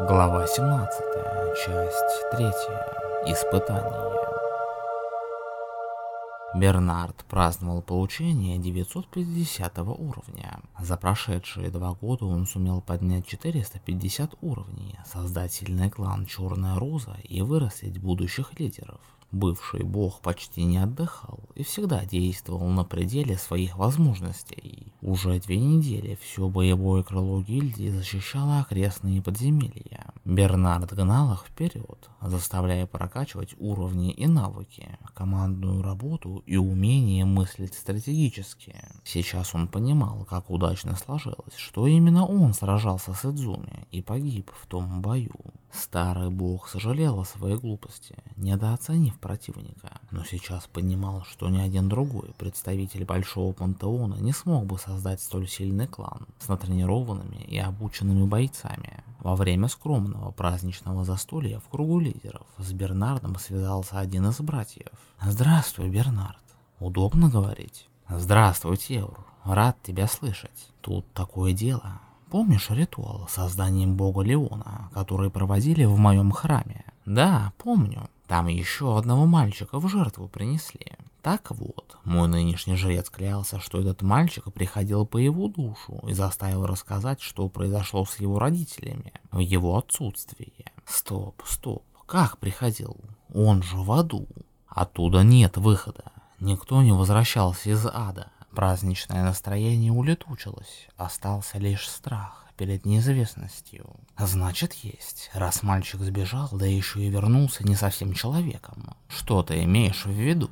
Глава 17. Часть 3. Испытание. Бернард праздновал получение 950 уровня. За прошедшие два года он сумел поднять 450 уровней, создать сильный клан Черная Роза и вырастить будущих лидеров. Бывший бог почти не отдыхал и всегда действовал на пределе своих возможностей. Уже две недели все боевое крыло гильдии защищало окрестные подземелья. Бернард гнал их вперед, заставляя прокачивать уровни и навыки, командную работу и умение мыслить стратегически. Сейчас он понимал, как удачно сложилось, что именно он сражался с Идзуми и погиб в том бою. Старый бог сожалел о своей глупости, недооценив противника, но сейчас понимал, что ни один другой представитель Большого Пантеона не смог бы создать столь сильный клан с натренированными и обученными бойцами. Во время скромного праздничного застолья в кругу лидеров с Бернардом связался один из братьев. «Здравствуй, Бернард. Удобно говорить?» «Здравствуй, Теур. Рад тебя слышать. Тут такое дело. Помнишь ритуал с созданием бога Леона, который проводили в моем храме? Да, помню. Там еще одного мальчика в жертву принесли. Так вот, мой нынешний жрец клялся, что этот мальчик приходил по его душу и заставил рассказать, что произошло с его родителями в его отсутствии. Стоп, стоп, как приходил? Он же в аду. Оттуда нет выхода. Никто не возвращался из ада. Праздничное настроение улетучилось, остался лишь страх перед неизвестностью. Значит, есть. Раз мальчик сбежал, да еще и вернулся не совсем человеком. Что ты имеешь в виду?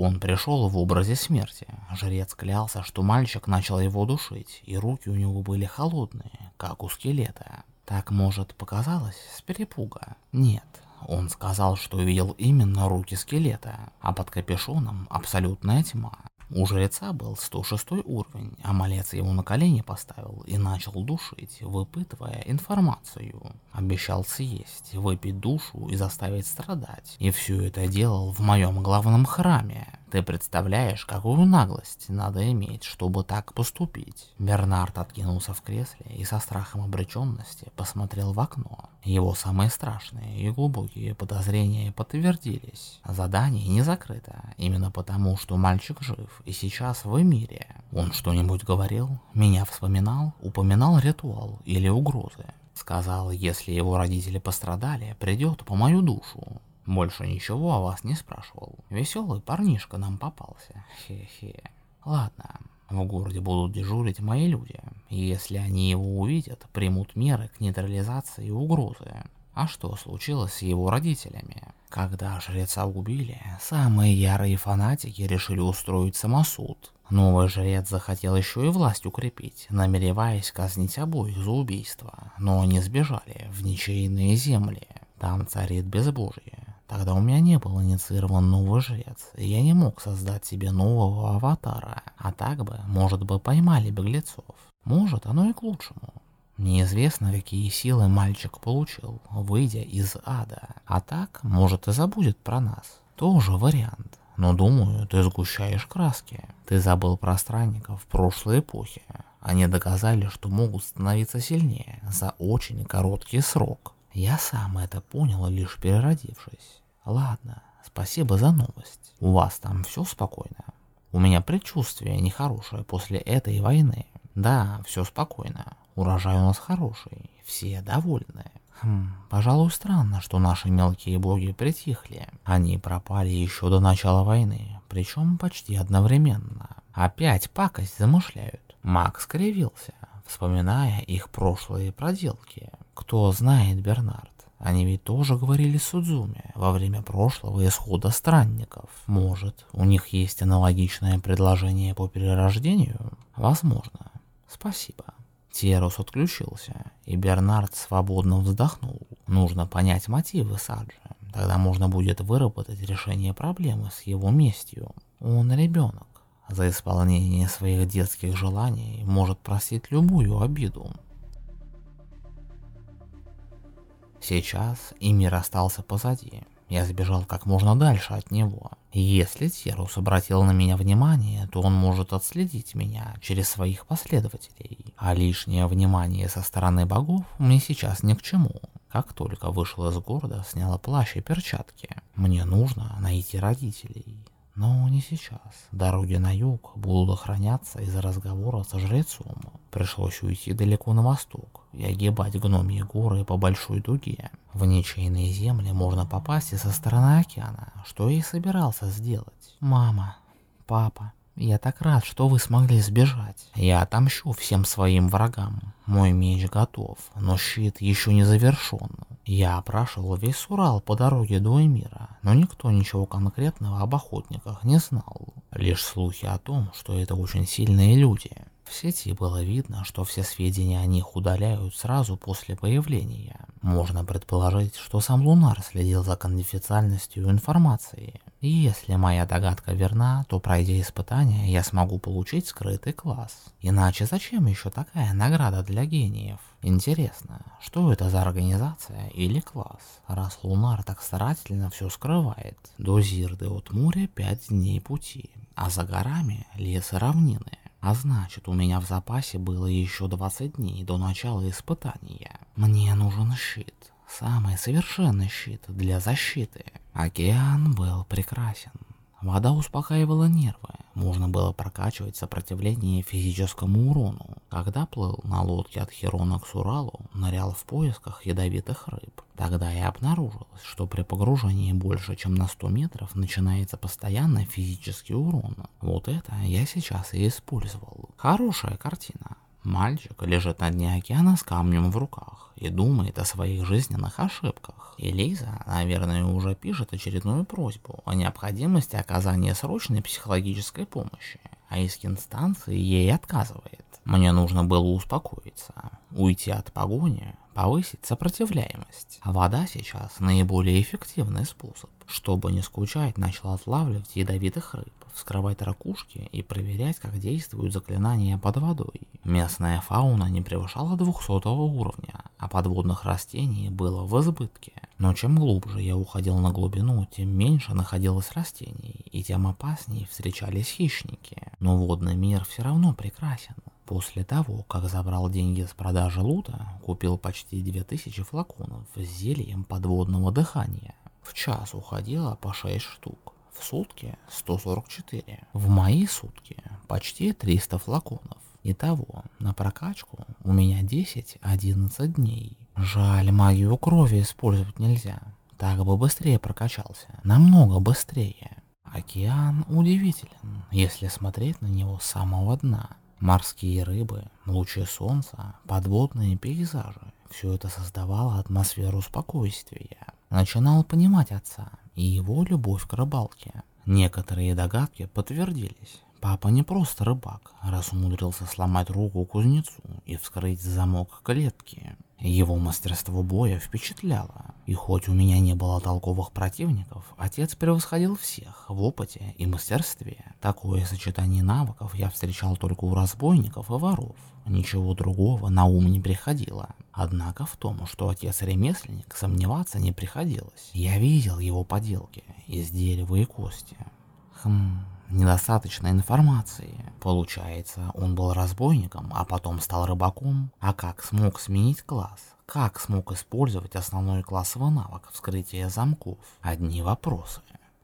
Он пришел в образе смерти. Жрец клялся, что мальчик начал его душить, и руки у него были холодные, как у скелета. Так, может, показалось с перепуга? Нет. Он сказал, что увидел именно руки скелета, а под капюшоном абсолютная тьма. У жреца был 106 уровень, а малец его на колени поставил и начал душить, выпытывая информацию. Обещал съесть, выпить душу и заставить страдать. И все это делал в моем главном храме. Ты представляешь, какую наглость надо иметь, чтобы так поступить? Бернард откинулся в кресле и со страхом обреченности посмотрел в окно. Его самые страшные и глубокие подозрения подтвердились. Задание не закрыто, именно потому, что мальчик жив и сейчас в мире. Он что-нибудь говорил? Меня вспоминал? Упоминал ритуал или угрозы? Сказал, если его родители пострадали, придет по мою душу. Больше ничего о вас не спрашивал. Веселый парнишка нам попался. Хе-хе. Ладно, в городе будут дежурить мои люди. Если они его увидят, примут меры к нейтрализации угрозы. А что случилось с его родителями? Когда жреца убили, самые ярые фанатики решили устроить самосуд. Новый жрец захотел еще и власть укрепить, намереваясь казнить обоих за убийство, но они сбежали в ничейные земли. Там царит безбожие. Тогда у меня не был инициирован новый жрец, и я не мог создать себе нового аватара, а так бы, может бы, поймали беглецов. Может, оно и к лучшему. Неизвестно, какие силы мальчик получил, выйдя из ада, а так, может, и забудет про нас. Тоже вариант. Но думаю, ты сгущаешь краски. Ты забыл про странников прошлой эпохе. Они доказали, что могут становиться сильнее за очень короткий срок. Я сам это понял, лишь переродившись. Ладно, спасибо за новость. У вас там все спокойно? У меня предчувствие нехорошее после этой войны. Да, все спокойно. Урожай у нас хороший, все довольны. Хм, пожалуй, странно, что наши мелкие боги притихли. Они пропали еще до начала войны, причем почти одновременно. Опять пакость замышляют. Макс скривился, вспоминая их прошлые проделки. Кто знает, Бернард, они ведь тоже говорили Судзуме во время прошлого исхода странников. Может, у них есть аналогичное предложение по перерождению? Возможно. Спасибо. Терус отключился, и Бернард свободно вздохнул. Нужно понять мотивы Саджи. Тогда можно будет выработать решение проблемы с его местью. Он ребенок. За исполнение своих детских желаний может простить любую обиду. Сейчас и мир остался позади. Я сбежал как можно дальше от него. Если Терус обратил на меня внимание, то он может отследить меня через своих последователей. А лишнее внимание со стороны богов мне сейчас ни к чему. Как только вышел из города, сняла плащ и перчатки. Мне нужно найти родителей. Но не сейчас. Дороги на юг будут охраняться из-за разговора со жрецом. Пришлось уйти далеко на восток и огибать гномьи горы по большой дуге. В ничейные земли можно попасть и со стороны океана, что я и собирался сделать. Мама, папа, я так рад, что вы смогли сбежать. Я отомщу всем своим врагам. Мой меч готов, но щит еще не завершен. Я опрашивал весь Урал по дороге до Эмира, но никто ничего конкретного об охотниках не знал. Лишь слухи о том, что это очень сильные люди. В сети было видно, что все сведения о них удаляют сразу после появления. Можно предположить, что сам Лунар следил за конфиденциальностью информации. Если моя догадка верна, то пройдя испытание, я смогу получить скрытый класс. Иначе зачем еще такая награда для гениев? Интересно, что это за организация или класс, раз Лунар так старательно все скрывает? До Зирды от моря 5 дней пути, а за горами лес и равнины. А значит, у меня в запасе было еще 20 дней до начала испытания. Мне нужен щит. Самый совершенный щит для защиты. Океан был прекрасен. Вода успокаивала нервы, можно было прокачивать сопротивление физическому урону. Когда плыл на лодке от Херона к Суралу, нырял в поисках ядовитых рыб. Тогда и обнаружилось, что при погружении больше чем на 100 метров начинается постоянный физический урон. Вот это я сейчас и использовал. Хорошая картина. Мальчик лежит на дне океана с камнем в руках и думает о своих жизненных ошибках. И Лиза, наверное, уже пишет очередную просьбу о необходимости оказания срочной психологической помощи, а из инстанции ей отказывает. Мне нужно было успокоиться, уйти от погони, повысить сопротивляемость. Вода сейчас наиболее эффективный способ. Чтобы не скучать, начал отлавливать ядовитых рыб, вскрывать ракушки и проверять, как действуют заклинания под водой. Местная фауна не превышала 200 уровня, а подводных растений было в избытке. Но чем глубже я уходил на глубину, тем меньше находилось растений, и тем опаснее встречались хищники. Но водный мир все равно прекрасен. После того, как забрал деньги с продажи лута, купил почти 2000 флаконов с зельем подводного дыхания. В час уходило по 6 штук, в сутки 144, в мои сутки почти 300 флаконов. Итого, на прокачку у меня 10-11 дней. Жаль, магию крови использовать нельзя. Так бы быстрее прокачался, намного быстрее. Океан удивителен, если смотреть на него с самого дна. Морские рыбы, лучи солнца, подводные пейзажи. Все это создавало атмосферу спокойствия. Начинал понимать отца и его любовь к рыбалке. Некоторые догадки подтвердились. Папа не просто рыбак, раз умудрился сломать руку кузнецу и вскрыть замок клетки. Его мастерство боя впечатляло, и хоть у меня не было толковых противников, отец превосходил всех в опыте и мастерстве. Такое сочетание навыков я встречал только у разбойников и воров. Ничего другого на ум не приходило. Однако в том, что отец ремесленник, сомневаться не приходилось. Я видел его поделки из дерева и кости. Хм, недостаточно информации. Получается, он был разбойником, а потом стал рыбаком. А как смог сменить класс? Как смог использовать основной классовый навык вскрытия замков? Одни вопросы.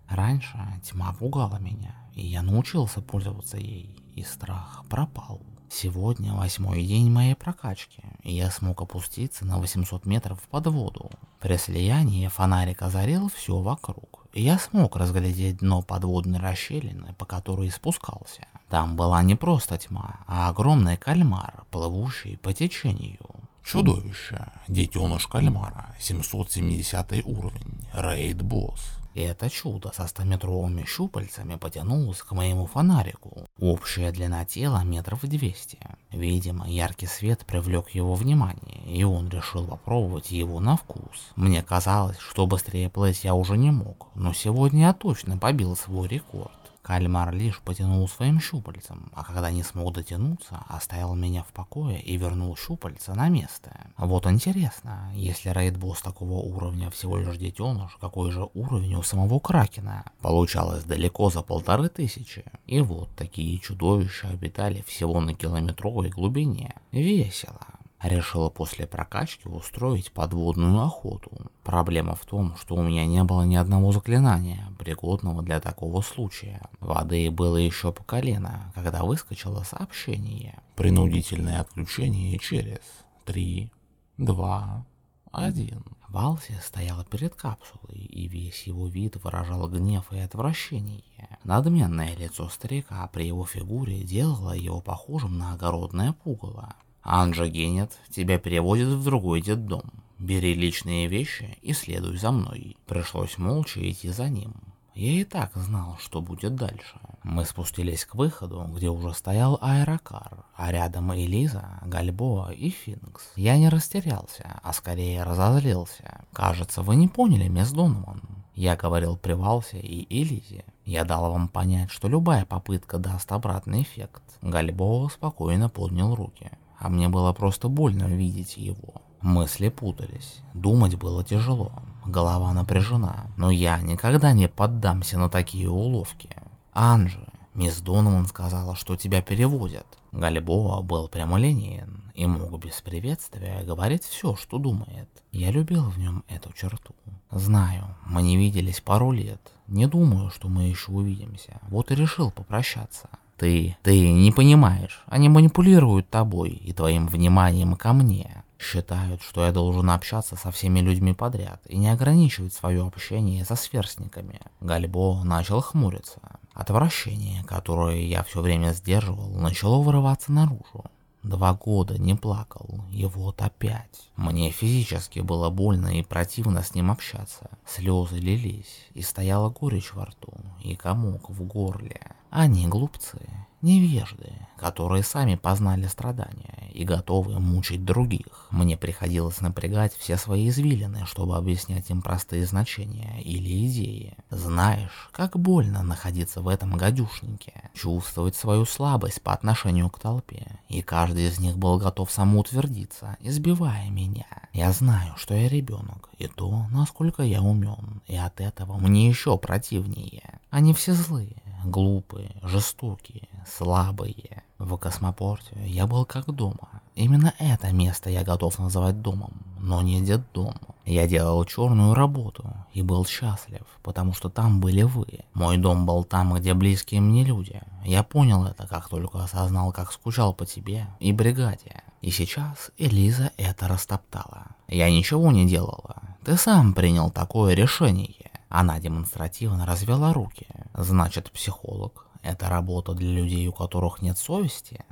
Раньше тьма пугала меня, и я научился пользоваться ей, и страх пропал. Сегодня восьмой день моей прокачки, и я смог опуститься на 800 метров под воду. При слиянии фонарик озарил все вокруг я смог разглядеть дно подводной расщелины, по которой спускался. Там была не просто тьма, а огромный кальмар, плывущий по течению. Чудовище, детеныш кальмара, 770 уровень, рейд-босс. И это чудо со 100-метровыми щупальцами потянулось к моему фонарику. Общая длина тела метров 200. Видимо, яркий свет привлек его внимание, и он решил попробовать его на вкус. Мне казалось, что быстрее плыть я уже не мог, но сегодня я точно побил свой рекорд. Кальмар лишь потянул своим щупальцем, а когда не смог дотянуться, оставил меня в покое и вернул щупальца на место. Вот интересно, если рейд-босс такого уровня всего лишь детеныш, какой же уровень у самого Кракена? Получалось далеко за полторы тысячи. И вот такие чудовища обитали всего на километровой глубине. Весело. Решила после прокачки устроить подводную охоту. Проблема в том, что у меня не было ни одного заклинания, пригодного для такого случая. Воды было еще по колено, когда выскочило сообщение. Принудительное отключение через 3, 2, 1. Валси стояла перед капсулой, и весь его вид выражал гнев и отвращение. Надменное лицо старика при его фигуре делало его похожим на огородное пугало. Анджа Генет тебя переводит в другой детдом. Бери личные вещи и следуй за мной. Пришлось молча идти за ним. Я и так знал, что будет дальше. Мы спустились к выходу, где уже стоял аэрокар, а рядом Элиза, Гальбоа и Финкс. Я не растерялся, а скорее разозлился. Кажется, вы не поняли, мисс Донован. Я говорил при Валсе и Элизе. Я дал вам понять, что любая попытка даст обратный эффект. Гальбоа спокойно поднял руки а мне было просто больно видеть его. Мысли путались, думать было тяжело, голова напряжена, но я никогда не поддамся на такие уловки. Анжи, мисс Донован сказала, что тебя переводят. Гальбоа был прямолинеен и мог без приветствия говорить все, что думает. Я любил в нем эту черту. Знаю, мы не виделись пару лет, не думаю, что мы еще увидимся, вот и решил попрощаться. Ты, ты не понимаешь, они манипулируют тобой и твоим вниманием ко мне. Считают, что я должен общаться со всеми людьми подряд и не ограничивать свое общение со сверстниками. Гальбо начал хмуриться. Отвращение, которое я все время сдерживал, начало вырываться наружу. Два года не плакал, и вот опять. Мне физически было больно и противно с ним общаться. Слезы лились, и стояла горечь во рту, и комок в горле. Они глупцы, невежды, которые сами познали страдания и готовы мучить других. Мне приходилось напрягать все свои извилины, чтобы объяснять им простые значения или идеи. Знаешь, как больно находиться в этом гадюшнике, чувствовать свою слабость по отношению к толпе, и каждый из них был готов самоутвердиться, избивая меня. Я знаю, что я ребенок, и то, насколько я умен, и от этого мне еще противнее. Они все злые, глупые, жестокие, слабые. В космопорте я был как дома. Именно это место я готов называть домом, но не детдом. Я делал черную работу и был счастлив, потому что там были вы. Мой дом был там, где близкие мне люди. Я понял это, как только осознал, как скучал по тебе и бригаде. И сейчас Элиза это растоптала. Я ничего не делала. Ты сам принял такое решение. Она демонстративно развела руки. Значит, психолог – это работа для людей, у которых нет совести?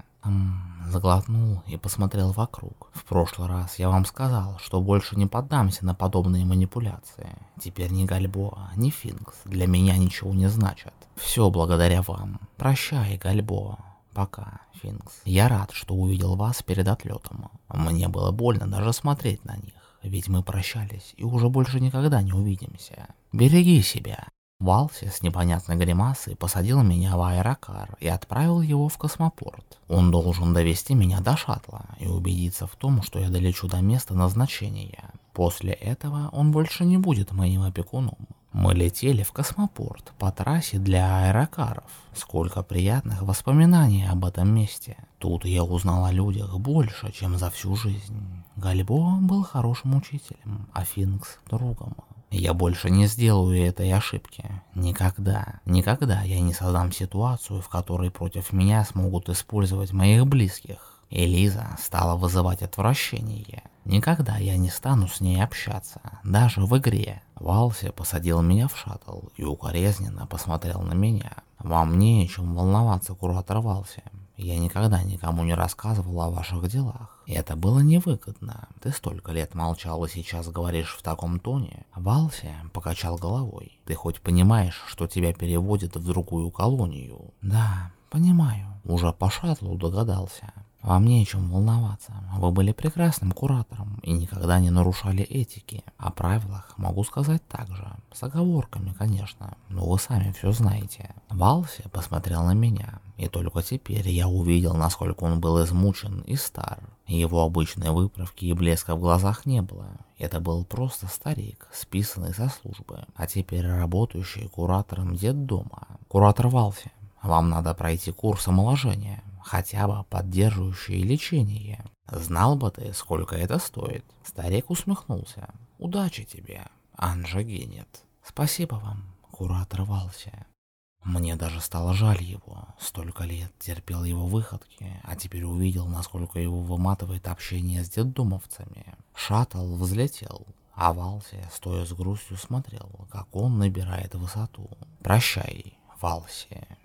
Заглотнул и посмотрел вокруг. В прошлый раз я вам сказал, что больше не поддамся на подобные манипуляции. Теперь ни Гальбоа, ни Финкс для меня ничего не значат. Все благодаря вам. Прощай, Гальбоа. Пока, Финкс. Я рад, что увидел вас перед отлетом. Мне было больно даже смотреть на них ведь мы прощались и уже больше никогда не увидимся. Береги себя. Валси с непонятной гримасой посадил меня в аэрокар и отправил его в космопорт. Он должен довести меня до шаттла и убедиться в том, что я долечу до места назначения. После этого он больше не будет моим опекуном. Мы летели в космопорт по трассе для аэрокаров. Сколько приятных воспоминаний об этом месте. Тут я узнал о людях больше, чем за всю жизнь. Гальбо был хорошим учителем, а Финкс – другом. Я больше не сделаю этой ошибки. Никогда. Никогда я не создам ситуацию, в которой против меня смогут использовать моих близких. Элиза стала вызывать отвращение. Никогда я не стану с ней общаться, даже в игре. Валси посадил меня в шаттл и укоризненно посмотрел на меня. Вам не о чем волноваться, куратор Валси. Я никогда никому не рассказывал о ваших делах. Это было невыгодно. Ты столько лет молчал и сейчас говоришь в таком тоне. Валси покачал головой. Ты хоть понимаешь, что тебя переводят в другую колонию? Да, понимаю. Уже по шаттлу догадался. Вам не о чем волноваться. Вы были прекрасным куратором и никогда не нарушали этики. О правилах могу сказать так же. С оговорками, конечно, но вы сами все знаете. Валси посмотрел на меня, и только теперь я увидел, насколько он был измучен и стар. Его обычной выправки и блеска в глазах не было. Это был просто старик, списанный со службы, а теперь работающий куратором детдома. Куратор Валси, вам надо пройти курс омоложения. Хотя бы поддерживающее лечение. Знал бы ты, сколько это стоит. Старик усмехнулся. Удачи тебе, Анжа Генет. Спасибо вам, куратор Вался. Мне даже стало жаль его. Столько лет терпел его выходки, а теперь увидел, насколько его выматывает общение с детдомовцами. Шаттл взлетел, а Валсия, стоя с грустью, смотрел, как он набирает высоту. «Прощай, Валсия».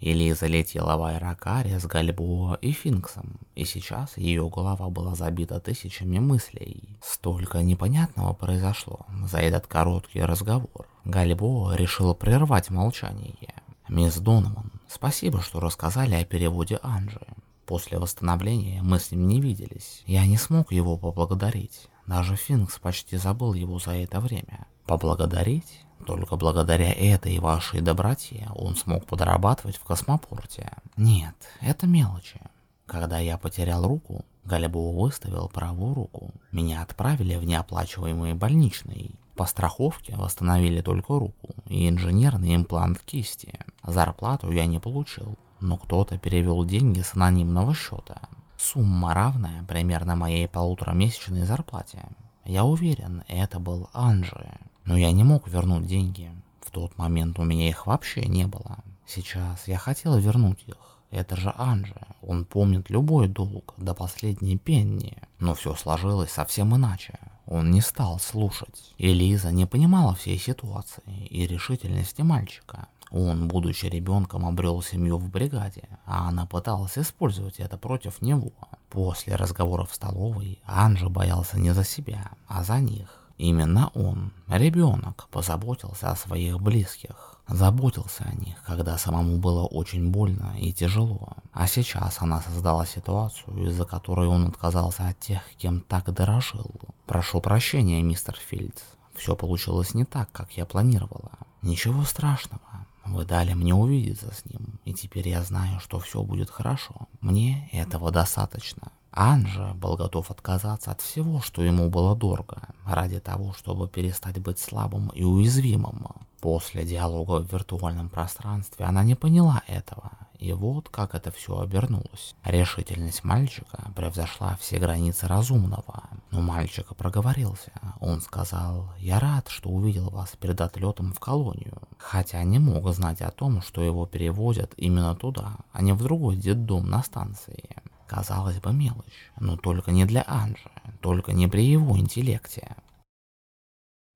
Элиза летела в аэрокаре с Гальбоа и Финксом, и сейчас ее голова была забита тысячами мыслей. Столько непонятного произошло за этот короткий разговор. Гальбоа решила прервать молчание. «Мисс Донован, спасибо, что рассказали о переводе Анжи. После восстановления мы с ним не виделись. Я не смог его поблагодарить. Даже Финкс почти забыл его за это время. Поблагодарить? Только благодаря этой вашей доброте он смог подрабатывать в космопорте. Нет, это мелочи. Когда я потерял руку, Галибу выставил правую руку. Меня отправили в неоплачиваемый больничный. По страховке восстановили только руку и инженерный имплант кисти. Зарплату я не получил, но кто-то перевел деньги с анонимного счета. Сумма равная примерно моей полуторамесячной зарплате. Я уверен, это был Анжи. Но я не мог вернуть деньги. В тот момент у меня их вообще не было. Сейчас я хотел вернуть их. Это же Анжи. Он помнит любой долг до последней пенни. Но все сложилось совсем иначе. Он не стал слушать. Элиза не понимала всей ситуации и решительности мальчика. Он, будучи ребенком, обрел семью в бригаде, а она пыталась использовать это против него. После разговора в столовой Анжи боялся не за себя, а за них. Именно он, ребенок, позаботился о своих близких. Заботился о них, когда самому было очень больно и тяжело. А сейчас она создала ситуацию, из-за которой он отказался от тех, кем так дорожил. Прошу прощения, мистер Фильдс. Все получилось не так, как я планировала. Ничего страшного. Вы дали мне увидеться с ним, и теперь я знаю, что все будет хорошо. Мне этого достаточно. Анжа был готов отказаться от всего, что ему было дорого, ради того, чтобы перестать быть слабым и уязвимым. После диалога в виртуальном пространстве она не поняла этого, и вот как это все обернулось. Решительность мальчика превзошла все границы разумного. Но мальчик проговорился. Он сказал, я рад, что увидел вас перед отлетом в колонию. Хотя не мог знать о том, что его переводят именно туда, а не в другой детдом на станции. Казалось бы мелочь, но только не для Анжи, только не при его интеллекте.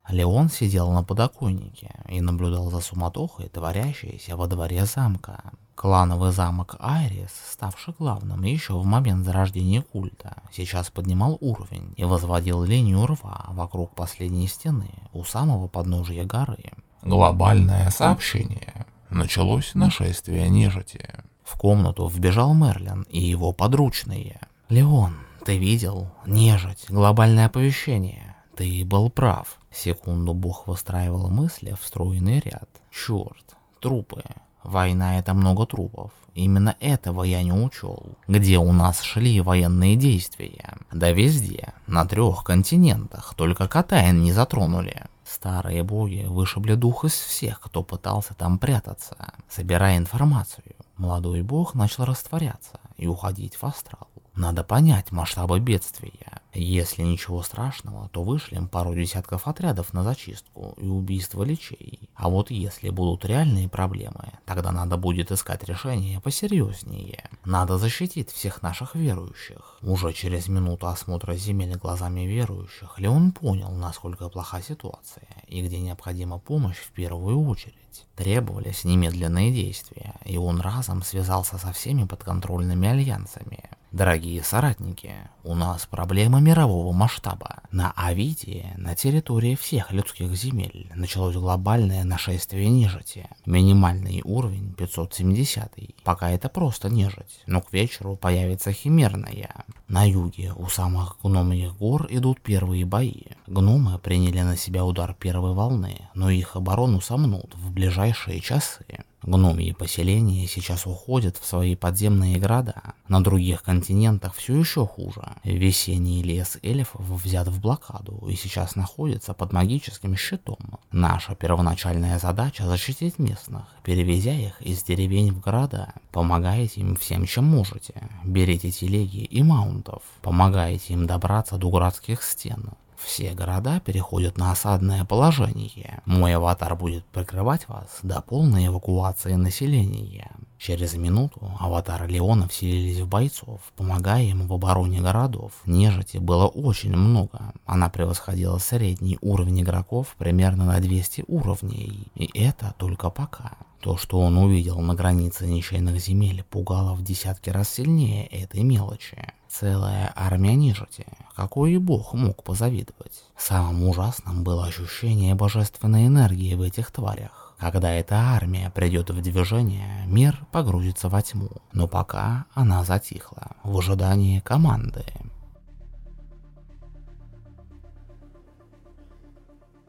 Леон сидел на подоконнике и наблюдал за суматохой, творящейся во дворе замка. Клановый замок Айрис, ставший главным еще в момент зарождения культа, сейчас поднимал уровень и возводил линию рва вокруг последней стены у самого подножия горы. Глобальное сообщение. Началось нашествие нежити. В комнату вбежал Мерлин и его подручные. «Леон, ты видел? Нежить, глобальное оповещение. Ты был прав. Секунду бог выстраивал мысли в стройный ряд. Черт, трупы. Война это много трупов. Именно этого я не учел. Где у нас шли военные действия? Да везде, на трех континентах, только Катайн не затронули. Старые боги вышибли дух из всех, кто пытался там прятаться. Собирая информацию, молодой бог начал растворяться и уходить в астрал. Надо понять масштабы бедствия. Если ничего страшного, то вышлем пару десятков отрядов на зачистку и убийство личей. А вот если будут реальные проблемы, тогда надо будет искать решение посерьезнее. Надо защитить всех наших верующих. Уже через минуту осмотра земель глазами верующих Леон понял, насколько плоха ситуация и где необходима помощь в первую очередь. Требовались немедленные действия, и он разом связался со всеми подконтрольными альянсами. Дорогие соратники, у нас проблема мирового масштаба. На Авидии, на территории всех людских земель, началось глобальное нашествие нежити. Минимальный уровень 570, пока это просто нежить, но к вечеру появится химерная. На юге, у самых гномьих гор, идут первые бои. Гномы приняли на себя удар первой волны, но их оборону сомнут в ближайшие часы. Гномьи поселения сейчас уходят в свои подземные города. На других континентах все еще хуже. Весенний лес эльфов взят в блокаду и сейчас находится под магическим щитом. Наша первоначальная задача защитить местных, перевезя их из деревень в города. Помогайте им всем, чем можете. Берите телеги и маунтов. Помогайте им добраться до городских стен. Все города переходят на осадное положение. Мой аватар будет прикрывать вас до полной эвакуации населения. Через минуту аватары Леона вселились в бойцов, помогая им в обороне городов. Нежити было очень много. Она превосходила средний уровень игроков примерно на 200 уровней. И это только пока. То, что он увидел на границе ничейных земель, пугало в десятки раз сильнее этой мелочи. Целая армия нежити. Какой и бог мог позавидовать? Самым ужасным было ощущение божественной энергии в этих тварях. Когда эта армия придет в движение, мир погрузится во тьму. Но пока она затихла, в ожидании команды.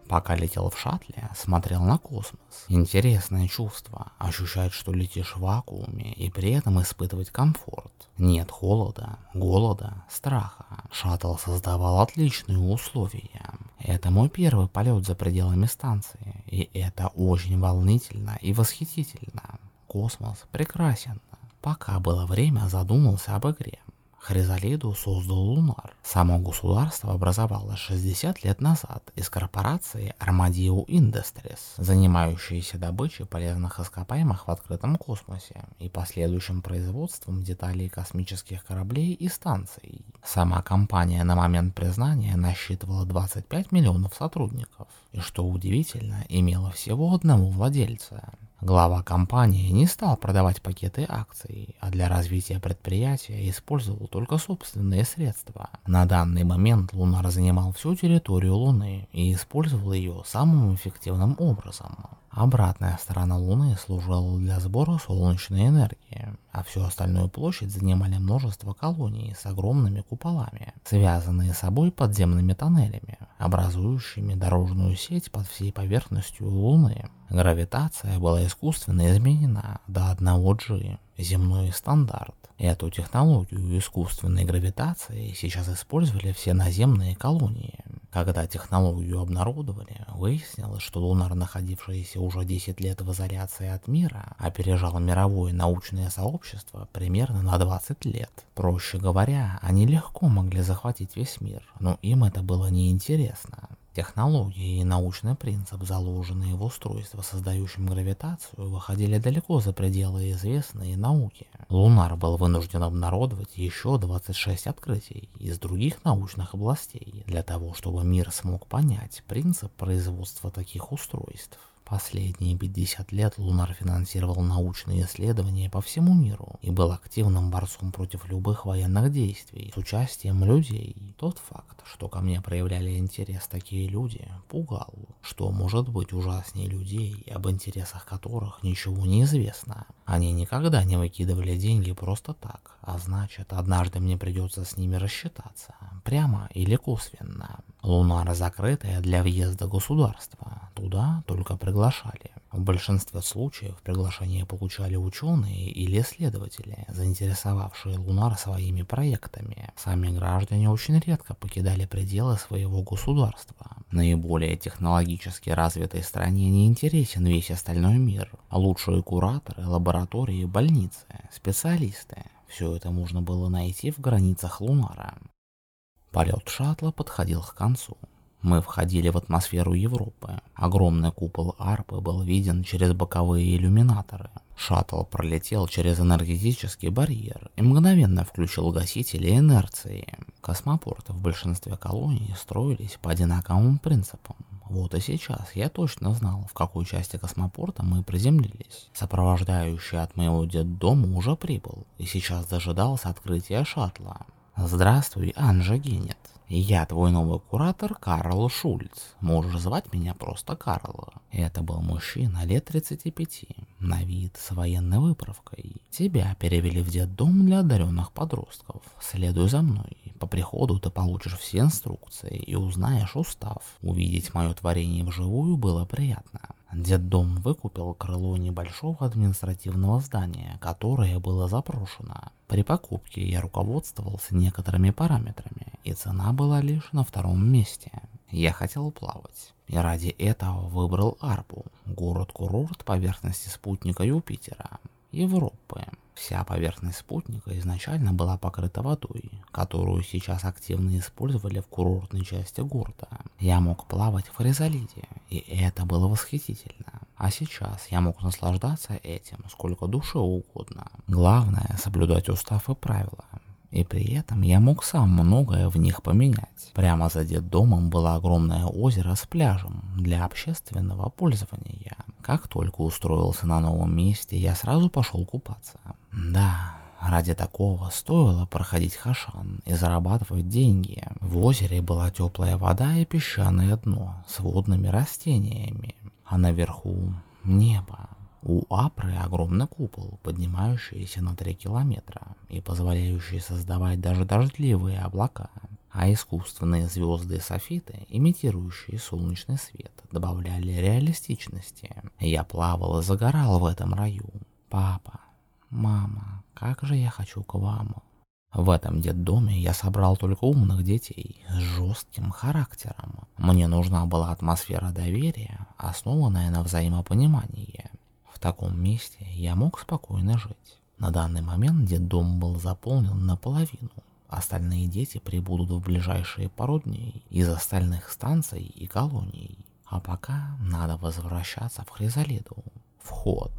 Пока летел в шаттле, смотрел на космос. Интересное чувство, ощущать, что летишь в вакууме и при этом испытывать комфорт. Нет холода, голода, страха. Шаттл создавал отличные условия. Это мой первый полет за пределами станции, и это очень волнительно и восхитительно. Космос прекрасен. Пока было время, задумался об игре. Хризалиду создал Лунар. Само государство образовалось 60 лет назад из корпорации Armadillo Industries, занимающейся добычей полезных ископаемых в открытом космосе и последующим производством деталей космических кораблей и станций. Сама компания на момент признания насчитывала 25 миллионов сотрудников и, что удивительно, имела всего одного владельца. Глава компании не стал продавать пакеты акций, а для развития предприятия использовал только собственные средства. На данный момент Лунар занимал всю территорию Луны и использовал ее самым эффективным образом. Обратная сторона Луны служила для сбора солнечной энергии, а всю остальную площадь занимали множество колоний с огромными куполами, связанные с собой подземными тоннелями, образующими дорожную сеть под всей поверхностью Луны. Гравитация была искусственно изменена до 1G, земной стандарт. Эту технологию искусственной гравитации сейчас использовали все наземные колонии. Когда технологию обнародовали, выяснилось, что Лунар, находившийся уже 10 лет в изоляции от мира, опережал мировое научное сообщество примерно на 20 лет. Проще говоря, они легко могли захватить весь мир, но им это было неинтересно. Технологии и научный принцип, заложенные в устройство, создающем гравитацию, выходили далеко за пределы известной науки. Лунар был вынужден обнародовать еще 26 открытий из других научных областей, для того, чтобы мир смог понять принцип производства таких устройств. Последние 50 лет Лунар финансировал научные исследования по всему миру и был активным борцом против любых военных действий с участием людей. Тот факт, что ко мне проявляли интерес такие люди, пугал. Что может быть ужаснее людей, об интересах которых ничего не известно. Они никогда не выкидывали деньги просто так, а значит, однажды мне придется с ними рассчитаться, прямо или косвенно. Лунара закрытая для въезда государства, туда только приглашали. В большинстве случаев приглашение получали ученые или исследователи, заинтересовавшие Лунар своими проектами. Сами граждане очень редко покидали пределы своего государства. Наиболее технологически развитой стране не интересен весь остальной мир. Лучшие кураторы, лаборатории, больницы, специалисты. Все это можно было найти в границах Лунара. Полет шаттла подходил к концу. Мы входили в атмосферу Европы. Огромный купол арпы был виден через боковые иллюминаторы. Шаттл пролетел через энергетический барьер и мгновенно включил гасители инерции. Космопорты в большинстве колоний строились по одинаковым принципам. Вот и сейчас я точно знал, в какой части космопорта мы приземлились. Сопровождающий от моего детдома уже прибыл и сейчас дожидался открытия шаттла. Здравствуй, Анжа Генет. Я твой новый куратор Карл Шульц. Можешь звать меня просто Карл. Это был мужчина лет 35, на вид с военной выправкой. Тебя перевели в детдом для одаренных подростков. Следуй за мной. По приходу ты получишь все инструкции и узнаешь устав. Увидеть мое творение вживую было приятно. Деддом выкупил крыло небольшого административного здания, которое было запрошено. При покупке я руководствовался некоторыми параметрами, и цена была лишь на втором месте. Я хотел плавать, и ради этого выбрал Арбу, город-курорт поверхности спутника Юпитера, Европы. Вся поверхность спутника изначально была покрыта водой, которую сейчас активно использовали в курортной части города. Я мог плавать в хризолите, и это было восхитительно. А сейчас я мог наслаждаться этим сколько душе угодно. Главное соблюдать устав и правила. И при этом я мог сам многое в них поменять. Прямо за домом было огромное озеро с пляжем для общественного пользования. Как только устроился на новом месте, я сразу пошел купаться. Да, ради такого стоило проходить Хашан и зарабатывать деньги. В озере была теплая вода и песчаное дно с водными растениями, а наверху небо. У Апры огромный купол, поднимающийся на 3 километра и позволяющий создавать даже дождливые облака, а искусственные звезды софиты, имитирующие солнечный свет, добавляли реалистичности. Я плавал и загорал в этом раю. Папа, мама, как же я хочу к вам. В этом детдоме я собрал только умных детей с жестким характером. Мне нужна была атмосфера доверия, основанная на взаимопонимании. В таком месте я мог спокойно жить. На данный момент детдом был заполнен наполовину. Остальные дети прибудут в ближайшие пару дней из остальных станций и колоний. А пока надо возвращаться в Хризалиду. Вход.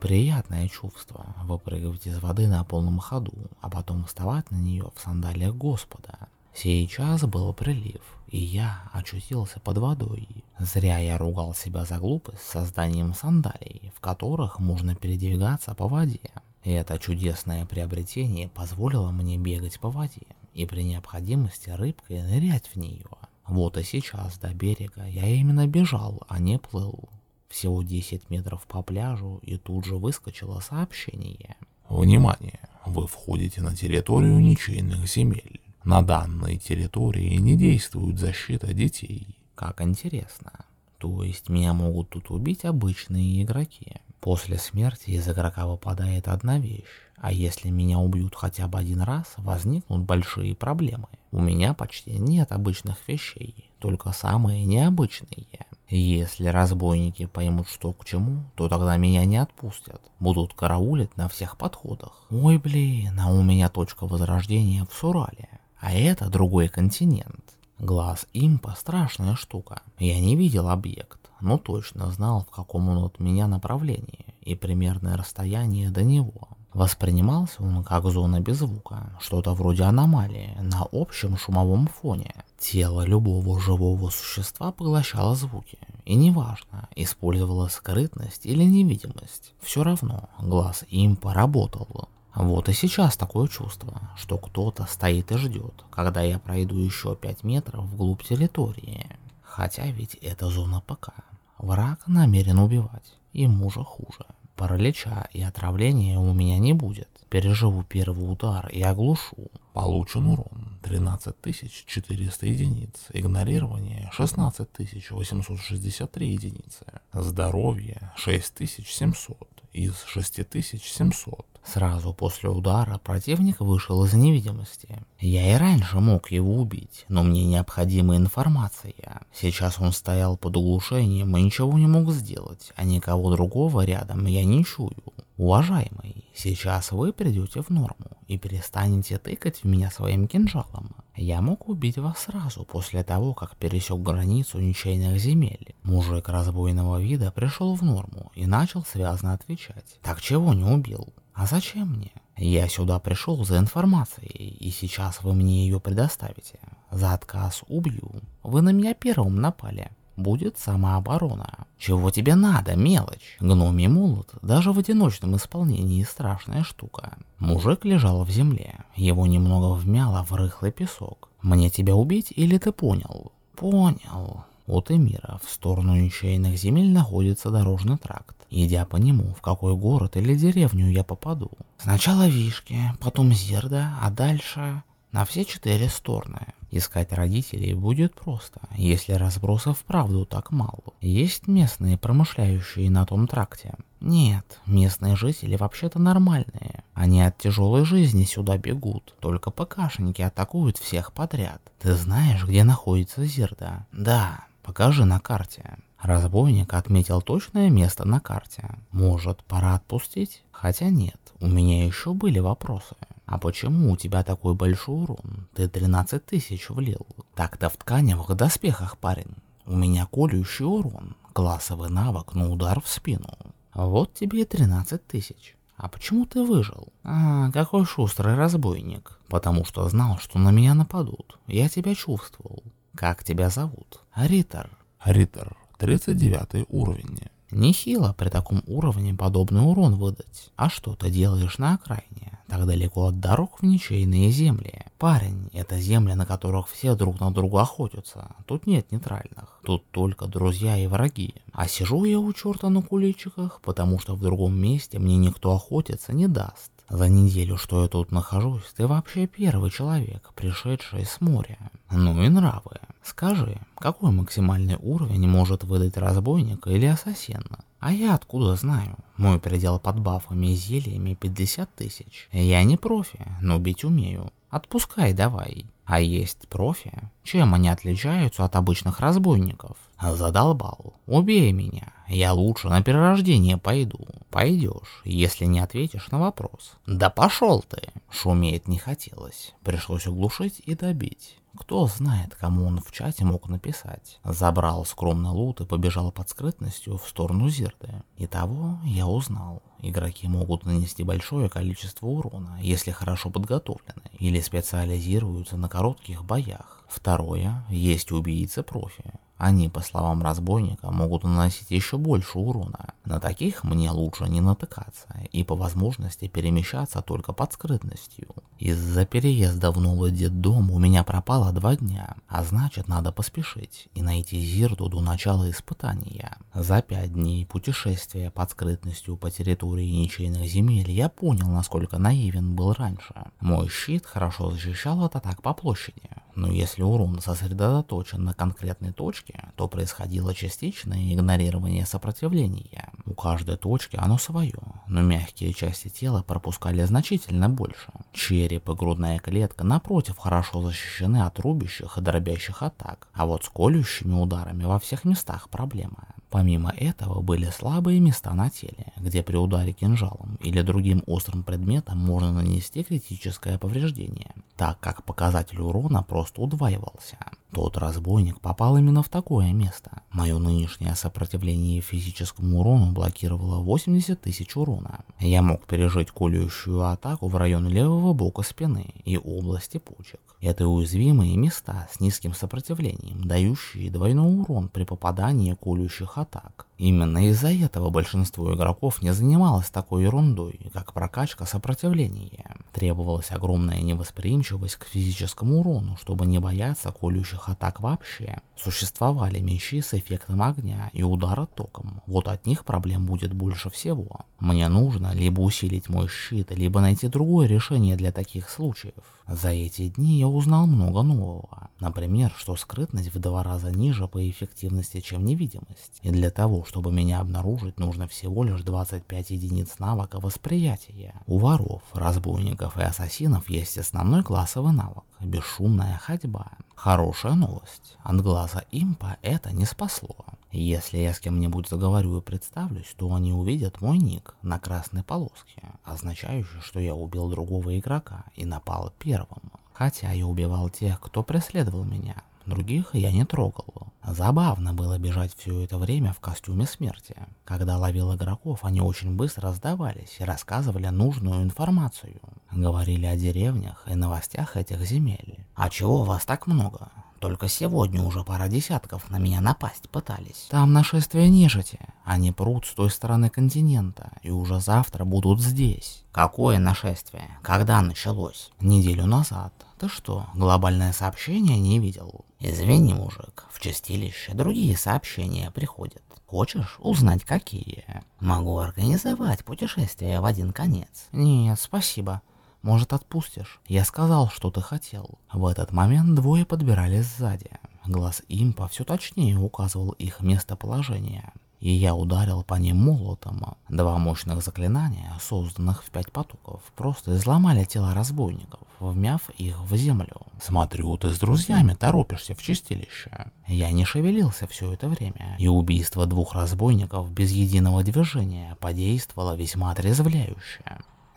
Приятное чувство выпрыгивать из воды на полном ходу, а потом вставать на нее в сандалиях Господа. Сейчас был прилив, и я очутился под водой. Зря я ругал себя за глупость с созданием сандалий, в которых можно передвигаться по воде. Это чудесное приобретение позволило мне бегать по воде и при необходимости рыбкой нырять в нее. Вот и сейчас до берега я именно бежал, а не плыл. Всего 10 метров по пляжу и тут же выскочило сообщение. Внимание! Вы входите на территорию ничейных земель. На данной территории не действует защита детей. Как интересно. То есть меня могут тут убить обычные игроки. После смерти из игрока выпадает одна вещь, а если меня убьют хотя бы один раз, возникнут большие проблемы. У меня почти нет обычных вещей, только самые необычные. Если разбойники поймут, что к чему, то тогда меня не отпустят. Будут караулить на всех подходах. Ой, блин, а у меня точка возрождения в Сурале. А это другой континент. Глаз импа страшная штука. Я не видел объект, но точно знал, в каком он от меня направлении и примерное расстояние до него. Воспринимался он как зона без звука, что-то вроде аномалии на общем шумовом фоне. Тело любого живого существа поглощало звуки, и неважно, использовала скрытность или невидимость, все равно глаз импа работал. Вот и сейчас такое чувство, что кто-то стоит и ждет, когда я пройду еще 5 метров вглубь территории. Хотя ведь это зона ПК. Враг намерен убивать, ему же хуже. Паралича и отравления у меня не будет. Переживу первый удар и оглушу. Получен урон 13400 единиц, игнорирование 16863 единицы, здоровье 6700 из 6700. Сразу после удара противник вышел из невидимости. Я и раньше мог его убить, но мне необходима информация. Сейчас он стоял под углушением и ничего не мог сделать, а никого другого рядом я не чую. Уважаемый, сейчас вы придете в норму и перестанете тыкать в меня своим кинжалом. Я мог убить вас сразу после того, как пересек границу ничейных земель. Мужик разбойного вида пришел в норму и начал связно отвечать. Так чего не убил? А зачем мне? Я сюда пришел за информацией, и сейчас вы мне ее предоставите. За отказ убью. Вы на меня первым напали. Будет самооборона. Чего тебе надо, мелочь? Гномий молот даже в одиночном исполнении страшная штука. Мужик лежал в земле. Его немного вмяло в рыхлый песок. Мне тебя убить или ты понял? Понял. От Эмира в сторону ничейных земель находится дорожный тракт. Идя по нему, в какой город или деревню я попаду. Сначала Вишки, потом Зерда, а дальше на все четыре стороны. Искать родителей будет просто, если разбросов вправду так мало. Есть местные, промышляющие на том тракте. Нет, местные жители вообще-то нормальные. Они от тяжелой жизни сюда бегут, только ПКшники атакуют всех подряд. Ты знаешь, где находится Зирда? Да, покажи на карте. Разбойник отметил точное место на карте. Может, пора отпустить? Хотя нет, у меня еще были вопросы. А почему у тебя такой большой урон? Ты 13 тысяч влил. Так-то в тканевых доспехах, парень. У меня колющий урон. Классовый навык на удар в спину. Вот тебе и 13 тысяч. А почему ты выжил? А, какой шустрый разбойник. Потому что знал, что на меня нападут. Я тебя чувствовал. Как тебя зовут? Ритор. Ритор. 39 уровень. Нехило при таком уровне подобный урон выдать. А что ты делаешь на окраине? Так далеко от дорог в ничейные земли. Парень, это земли, на которых все друг на друга охотятся. Тут нет нейтральных. Тут только друзья и враги. А сижу я у черта на куличиках, потому что в другом месте мне никто охотиться не даст. За неделю, что я тут нахожусь, ты вообще первый человек, пришедший с моря. Ну и нравы. Скажи, какой максимальный уровень может выдать разбойник или ассасин? А я откуда знаю? Мой предел под бафами и зельями 50 тысяч. Я не профи, но бить умею. Отпускай давай. А есть профи? Чем они отличаются от обычных разбойников? Задолбал. Убей меня. Я лучше на перерождение пойду. Пойдешь, если не ответишь на вопрос. Да пошел ты. Шуметь не хотелось. Пришлось углушить и добить. Кто знает, кому он в чате мог написать. Забрал скромно лут и побежал под скрытностью в сторону Зирды. И того я узнал. Игроки могут нанести большое количество урона, если хорошо подготовлены, или специализируются на коротких боях. Второе, есть убийцы-профи. Они, по словам разбойника, могут наносить еще больше урона. На таких мне лучше не натыкаться и по возможности перемещаться только под скрытностью. Из-за переезда в новый детдом у меня пропало два дня, а значит надо поспешить и найти Зирду до начала испытания. За пять дней путешествия под скрытностью по территории ничейных земель я понял, насколько наивен был раньше. Мой щит хорошо защищал от атак по площади, но если урон сосредоточен на конкретной точке, то происходило частичное игнорирование сопротивления. У каждой точки оно свое, но мягкие части тела пропускали значительно больше. Череп и грудная клетка, напротив, хорошо защищены от рубящих и дробящих атак, а вот с колющими ударами во всех местах проблема. Помимо этого были слабые места на теле, где при ударе кинжалом или другим острым предметом можно нанести критическое повреждение, так как показатель урона просто удваивался. Тот разбойник попал именно в такое место. Мое нынешнее сопротивление физическому урону блокировало 80 тысяч урона. Я мог пережить колющую атаку в район левого бока спины и области почек. Это уязвимые места с низким сопротивлением, дающие двойной урон при попадании колющих атак. Именно из-за этого большинство игроков не занималось такой ерундой, как прокачка сопротивления. Требовалась огромная невосприимчивость к физическому урону, чтобы не бояться колющих атак вообще. Существовали мечи с эффектом огня и удара током, вот от них проблем будет больше всего. Мне нужно либо усилить мой щит, либо найти другое решение для таких случаев. За эти дни я узнал много нового. Например, что скрытность в два раза ниже по эффективности, чем невидимость. И для того, чтобы меня обнаружить, нужно всего лишь 25 единиц навыка восприятия. У воров, разбойников и ассасинов есть основной классовый навык – бесшумная ходьба. Хорошая новость. От глаза импа это не спасло. Если я с кем-нибудь заговорю и представлюсь, то они увидят мой ник на красной полоске, означающий, что я убил другого игрока и напал первым. Хотя я убивал тех, кто преследовал меня, других я не трогал. Забавно было бежать все это время в костюме смерти. Когда ловил игроков, они очень быстро сдавались и рассказывали нужную информацию. Говорили о деревнях и новостях этих земель. «А чего вас так много? Только сегодня уже пара десятков на меня напасть пытались. Там нашествие нежити. Они прут с той стороны континента, и уже завтра будут здесь. Какое нашествие? Когда началось? Неделю назад. Ты что, глобальное сообщение не видел? Извини, мужик, в чистилище другие сообщения приходят. Хочешь узнать какие? Могу организовать путешествие в один конец. Нет, спасибо. Может, отпустишь? Я сказал, что ты хотел. В этот момент двое подбирались сзади. Глаз импа все точнее указывал их местоположение и я ударил по ним молотом. Два мощных заклинания, созданных в пять потоков, просто изломали тела разбойников, вмяв их в землю. Смотрю, ты с друзьями торопишься в чистилище. Я не шевелился все это время, и убийство двух разбойников без единого движения подействовало весьма отрезвляюще.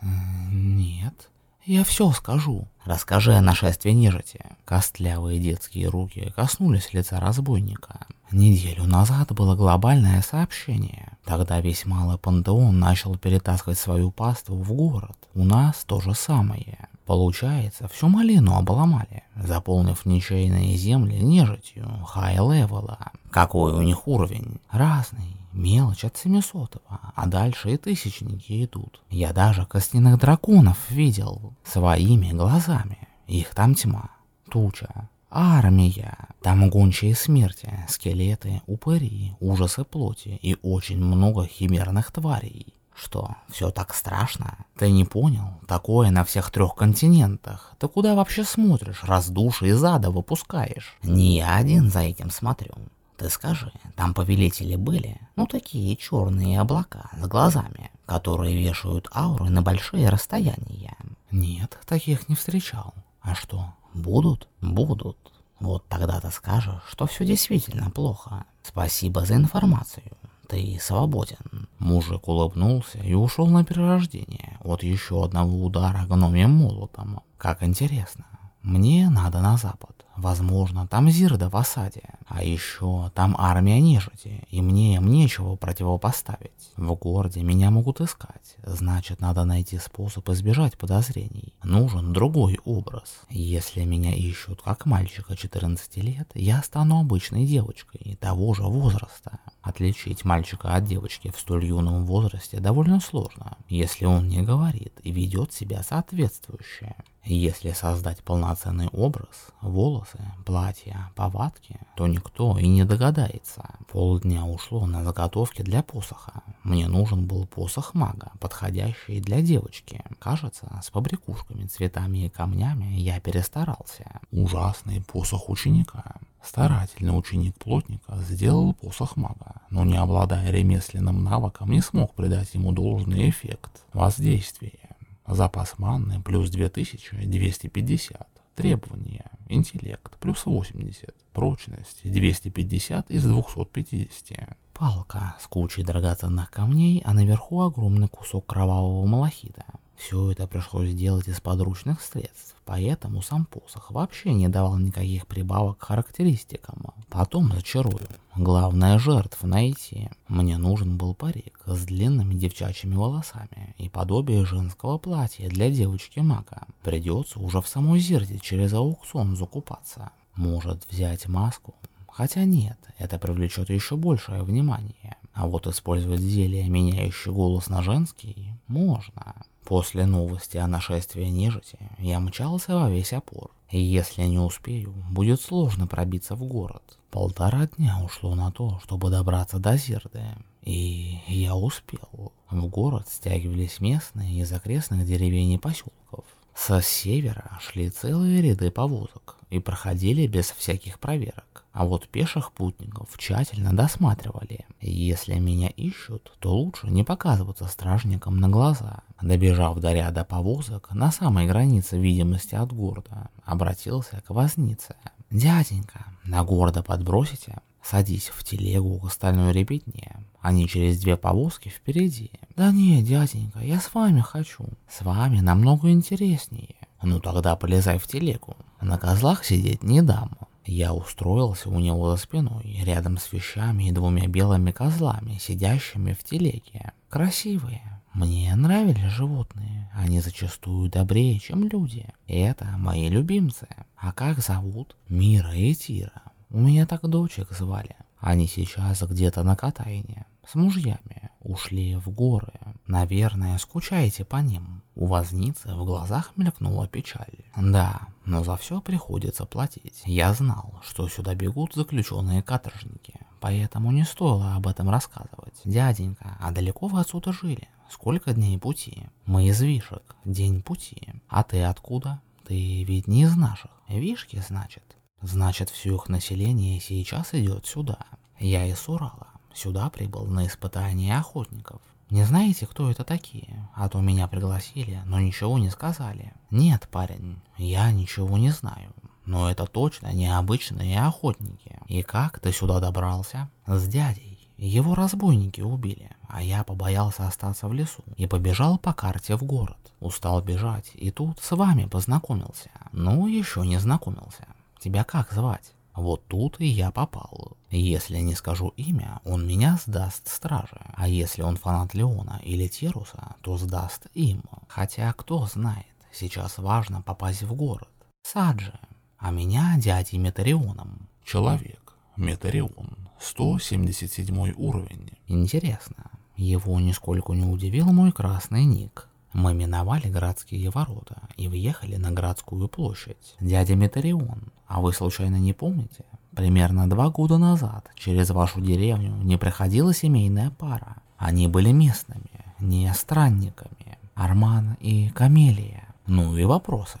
Нет, я все скажу. Расскажи о нашествии нежити. Костлявые детские руки коснулись лица разбойника. Неделю назад было глобальное сообщение. Тогда весь малый пантеон начал перетаскивать свою паству в город. У нас то же самое. Получается, всю малину обломали, заполнив ничейные земли нежитью high level а. Какой у них уровень? Разный. Мелочь от 700 а дальше и тысячники идут. Я даже костяных драконов видел своими глазами. Их там тьма, туча, армия. Там гончие смерти, скелеты, упыри, ужасы плоти и очень много химерных тварей. Что, все так страшно? Ты не понял? Такое на всех трех континентах. Ты куда вообще смотришь, раз души из ада выпускаешь? Не я один за этим смотрю. Ты скажи, там повелители были? Ну такие черные облака с глазами, которые вешают ауры на большие расстояния. Нет, таких не встречал. А что, будут? Будут. Вот тогда ты скажешь, что все действительно плохо. Спасибо за информацию. Ты свободен. Мужик улыбнулся и ушел на перерождение от еще одного удара гномием молотом. Как интересно. Мне надо на запад. Возможно, там Зирда в осаде, а еще там армия нежити, и мне им нечего противопоставить. В городе меня могут искать, значит надо найти способ избежать подозрений. Нужен другой образ. Если меня ищут как мальчика 14 лет, я стану обычной девочкой того же возраста. Отличить мальчика от девочки в столь юном возрасте довольно сложно, если он не говорит и ведет себя соответствующе. Если создать полноценный образ, волосы, платья, повадки, то никто и не догадается. Полдня ушло на заготовки для посоха. Мне нужен был посох мага, подходящий для девочки. Кажется, с побрякушками, цветами и камнями я перестарался. Ужасный посох ученика. Старательный ученик плотника сделал посох мага, но не обладая ремесленным навыком, не смог придать ему должный эффект воздействия. Запас манны плюс 2250. Требования. Интеллект плюс 80. Прочность 250 из 250. Палка с кучей драгоценных камней, а наверху огромный кусок кровавого малахита. Все это пришлось сделать из подручных средств, поэтому сам посох вообще не давал никаких прибавок к характеристикам. Потом зачарую. Главное жертв найти. Мне нужен был парик с длинными девчачьими волосами и подобие женского платья для девочки-мага. Придется уже в самой Зерде через аукцион закупаться. Может взять маску? Хотя нет, это привлечет еще большее внимание. А вот использовать зелье, меняющее голос на женский, можно. После новости о нашествии нежити я мчался во весь опор. Если не успею, будет сложно пробиться в город. Полтора дня ушло на то, чтобы добраться до Зерды. И я успел. В город стягивались местные из окрестных деревень и поселков. Со севера шли целые ряды повозок и проходили без всяких проверок. А вот пеших путников тщательно досматривали. Если меня ищут, то лучше не показываться стражникам на глаза. Добежав до ряда повозок, на самой границе видимости от города, обратился к вознице. «Дяденька, на города подбросите? Садись в телегу к остальной ребятне. Они через две повозки впереди. Да не, дяденька, я с вами хочу. С вами намного интереснее. Ну тогда полезай в телегу. На козлах сидеть не дам. Я устроился у него за спиной, рядом с вещами и двумя белыми козлами, сидящими в телеге. Красивые. Мне нравились животные, они зачастую добрее, чем люди. Это мои любимцы. А как зовут? Мира и Тира. У меня так дочек звали. Они сейчас где-то на Катайне, с мужьями, ушли в горы. Наверное, скучаете по ним. У возницы в глазах мелькнула печаль. Да, но за все приходится платить. Я знал, что сюда бегут заключенные каторжники, поэтому не стоило об этом рассказывать. Дяденька, а далеко вы отсюда жили? Сколько дней пути? Мы из Вишек. День пути. А ты откуда? Ты ведь не из наших. Вишки, значит. Значит, все их население сейчас идет сюда. Я из Урала. Сюда прибыл на испытание охотников. Не знаете, кто это такие? А то меня пригласили, но ничего не сказали. Нет, парень, я ничего не знаю. Но это точно необычные охотники. И как ты сюда добрался? С дядей. Его разбойники убили, а я побоялся остаться в лесу и побежал по карте в город. Устал бежать, и тут с вами познакомился. Ну, еще не знакомился. Тебя как звать? Вот тут и я попал. Если не скажу имя, он меня сдаст страже. А если он фанат Леона или Теруса, то сдаст им. Хотя кто знает, сейчас важно попасть в город. Саджи. А меня дядей Метарионом. Человек. Метарион. 177 уровень. Интересно. Его нисколько не удивил мой красный ник. Мы миновали городские ворота и въехали на городскую площадь. Дядя Метарион, а вы случайно не помните? Примерно два года назад через вашу деревню не проходила семейная пара. Они были местными, не странниками. Арман и Камелия. Ну и вопросы.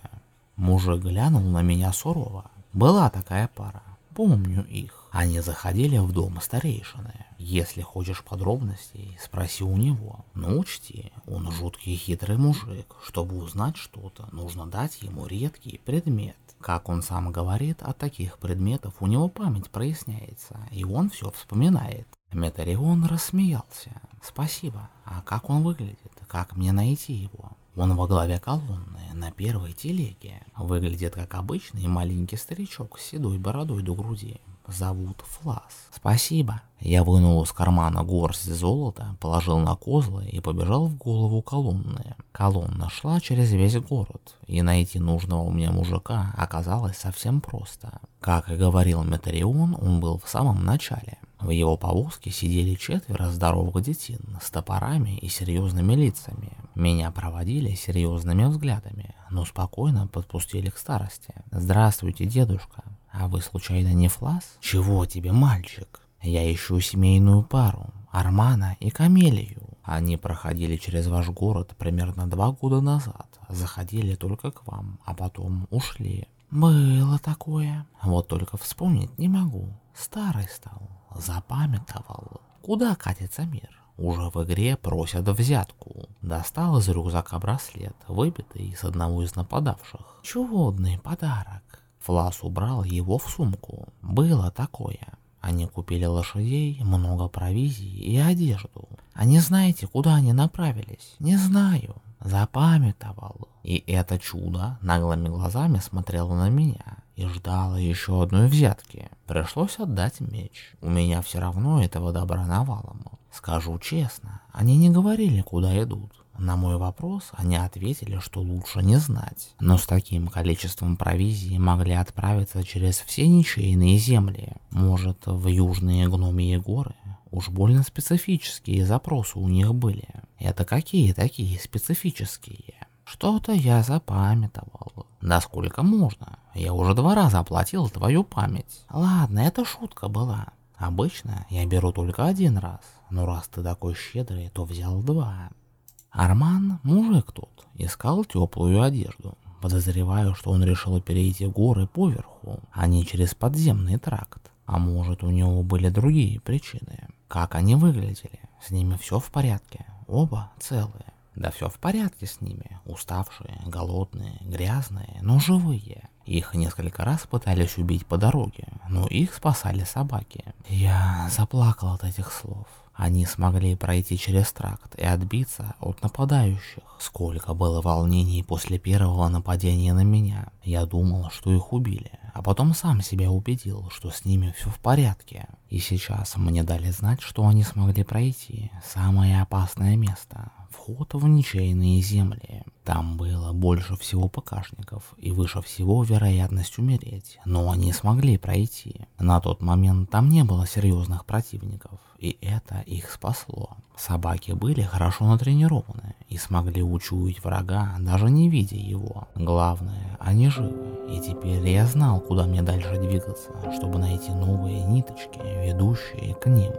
Мужик глянул на меня сурово. Была такая пара. Помню их. Они заходили в дом старейшины. Если хочешь подробностей, спроси у него. Но учти, он жуткий хитрый мужик. Чтобы узнать что-то, нужно дать ему редкий предмет. Как он сам говорит, от таких предметов у него память проясняется, и он все вспоминает. Метарион рассмеялся. Спасибо. А как он выглядит? Как мне найти его? Он во главе колонны, на первой телеге. Выглядит как обычный маленький старичок с седой бородой до груди зовут Флас. Спасибо. Я вынул из кармана горсть золота, положил на козлы и побежал в голову колонны. Колонна шла через весь город, и найти нужного мне мужика оказалось совсем просто. Как и говорил Метарион, он был в самом начале. В его повозке сидели четверо здоровых детин с топорами и серьезными лицами. Меня проводили серьезными взглядами, но спокойно подпустили к старости. «Здравствуйте, дедушка. А вы случайно не Флас? Чего тебе, мальчик? Я ищу семейную пару, Армана и Камелию. Они проходили через ваш город примерно два года назад, заходили только к вам, а потом ушли. Было такое. Вот только вспомнить не могу. Старый стал, запамятовал. Куда катится мир? Уже в игре просят взятку. Достал из рюкзака браслет, выбитый с одного из нападавших. Чудный подарок. Флас убрал его в сумку. Было такое. Они купили лошадей, много провизии и одежду. А не знаете, куда они направились? Не знаю. Запамятовал. И это чудо наглыми глазами смотрело на меня и ждало еще одной взятки. Пришлось отдать меч. У меня все равно этого добра навалом. Скажу честно, они не говорили, куда идут. На мой вопрос они ответили, что лучше не знать. Но с таким количеством провизии могли отправиться через все ничейные земли. Может, в южные гномии горы? Уж больно специфические запросы у них были. Это какие такие специфические? Что-то я запамятовал. Да сколько можно? Я уже два раза оплатил твою память. Ладно, это шутка была. Обычно я беру только один раз. Но раз ты такой щедрый, то взял два. Арман, мужик тут, искал теплую одежду. Подозреваю, что он решил перейти горы поверху, а не через подземный тракт. А может, у него были другие причины. Как они выглядели? С ними все в порядке? Оба целые? Да все в порядке с ними. Уставшие, голодные, грязные, но живые. Их несколько раз пытались убить по дороге, но их спасали собаки. Я заплакал от этих слов. Они смогли пройти через тракт и отбиться от нападающих. Сколько было волнений после первого нападения на меня. Я думал, что их убили, а потом сам себя убедил, что с ними все в порядке. И сейчас мне дали знать, что они смогли пройти самое опасное место – вход в ничейные земли. Там было больше всего покашников и выше всего вероятность умереть, но они смогли пройти. На тот момент там не было серьезных противников, и это их спасло. Собаки были хорошо натренированы и смогли учуять врага, даже не видя его. Главное, они живы, и теперь я знал, куда мне дальше двигаться, чтобы найти новые ниточки, ведущие к ним.